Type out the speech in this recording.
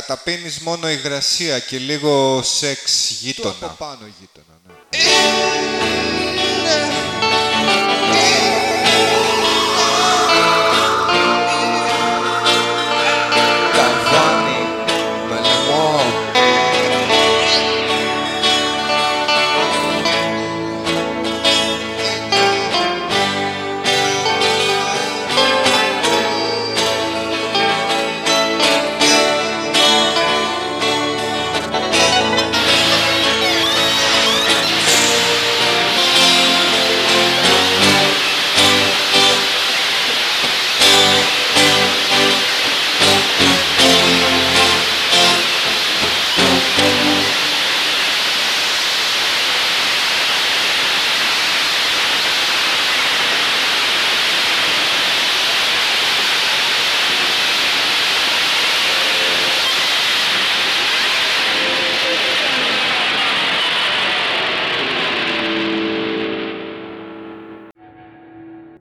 καταπίνεις μόνο υγρασία και λίγο σεξ Το πάνω γείτονα, ναι. Ε,